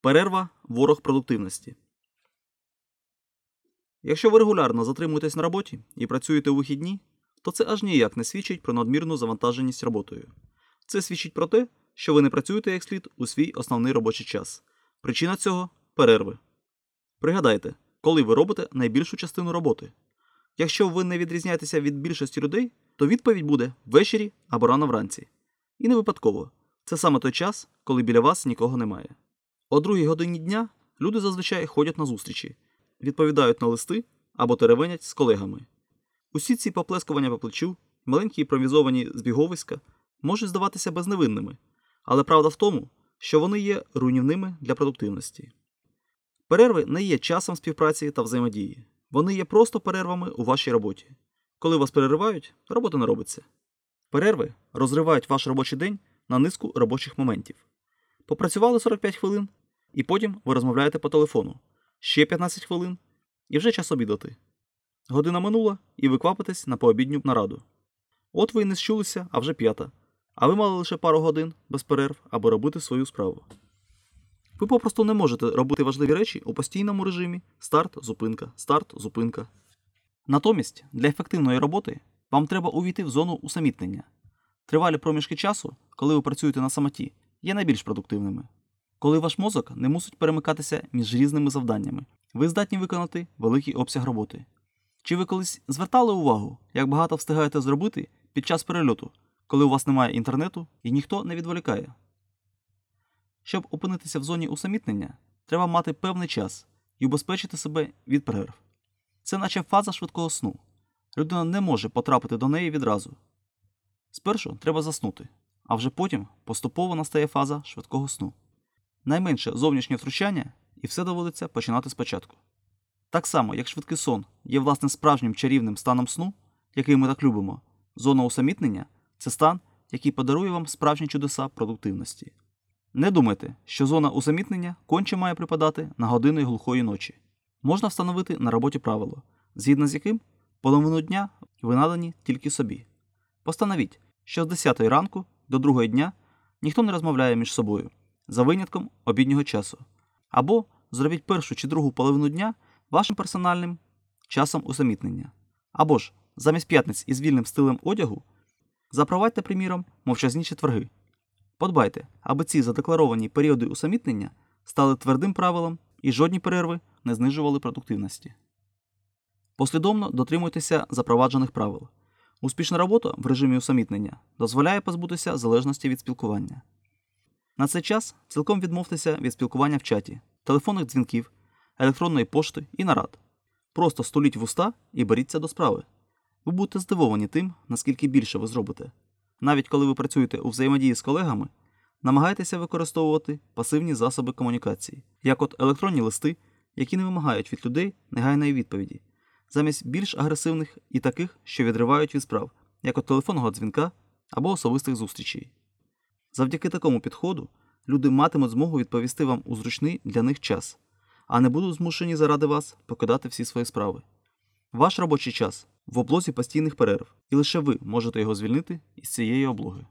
Перерва ворог продуктивності. Якщо ви регулярно затримуєтесь на роботі і працюєте у вихідні, то це аж ніяк не свідчить про надмірну завантаженість роботою. Це свідчить про те, що ви не працюєте як слід у свій основний робочий час. Причина цього перерви. Пригадайте, коли ви робите найбільшу частину роботи. Якщо ви не відрізняєтеся від більшості людей, то відповідь буде ввечері або рано вранці. І не випадково. Це саме той час, коли біля вас нікого немає. О другій годині дня люди зазвичай ходять на зустрічі, відповідають на листи або теревенять з колегами. Усі ці поплескування по плечу, маленькі імпровізовані збіговиська можуть здаватися безневинними, але правда в тому, що вони є руйнівними для продуктивності. Перерви не є часом співпраці та взаємодії. Вони є просто перервами у вашій роботі. Коли вас переривають, робота не робиться. Перерви розривають ваш робочий день на низку робочих моментів. Попрацювали 45 хвилин, і потім ви розмовляєте по телефону. Ще 15 хвилин, і вже час обідати. Година минула, і ви квапитесь на пообідню нараду. От ви і не щулися, а вже п'ята. А ви мали лише пару годин без перерв, аби робити свою справу. Ви попросту не можете робити важливі речі у постійному режимі старт, зупинка, старт, зупинка. Натомість, для ефективної роботи вам треба увійти в зону усамітнення. Тривалі проміжки часу, коли ви працюєте на самоті, є найбільш продуктивними. Коли ваш мозок не мусить перемикатися між різними завданнями, ви здатні виконати великий обсяг роботи. Чи ви колись звертали увагу, як багато встигаєте зробити під час перельоту, коли у вас немає інтернету і ніхто не відволікає? Щоб опинитися в зоні усамітнення, треба мати певний час і убезпечити себе від перерв. Це наче фаза швидкого сну. Людина не може потрапити до неї відразу. Спершу треба заснути, а вже потім поступово настає фаза швидкого сну. Найменше зовнішнє втручання, і все доводиться починати спочатку. Так само, як швидкий сон є власне справжнім чарівним станом сну, який ми так любимо, зона усамітнення це стан, який подарує вам справжні чудеса продуктивності. Не думайте, що зона усамітнення конче має припадати на години глухої ночі. Можна встановити на роботі правило, згідно з яким половину дня ви надані тільки собі. Постановіть, що з 10 ранку до 2 дня ніхто не розмовляє між собою, за винятком обіднього часу. Або зробіть першу чи другу половину дня вашим персональним часом усамітнення. Або ж замість п'ятниць із вільним стилем одягу запровадьте, приміром, мовчазні четверги. Подбайте, аби ці задекларовані періоди усамітнення стали твердим правилом і жодні перерви не знижували продуктивності. Послідовно дотримуйтеся запроваджених правил. Успішна робота в режимі усамітнення дозволяє позбутися залежності від спілкування. На цей час цілком відмовтеся від спілкування в чаті, телефонних дзвінків, електронної пошти і нарад. Просто століть вуста і беріться до справи. Ви будете здивовані тим, наскільки більше ви зробите. Навіть коли ви працюєте у взаємодії з колегами, намагайтеся використовувати пасивні засоби комунікації, як от електронні листи, які не вимагають від людей негайної відповіді, замість більш агресивних і таких, що відривають від справ, як от телефонного дзвінка або особистих зустрічей. Завдяки такому підходу люди матимуть змогу відповісти вам у зручний для них час, а не будуть змушені заради вас покидати всі свої справи. Ваш робочий час в облозі постійних перерв, і лише ви можете його звільнити із цієї облоги.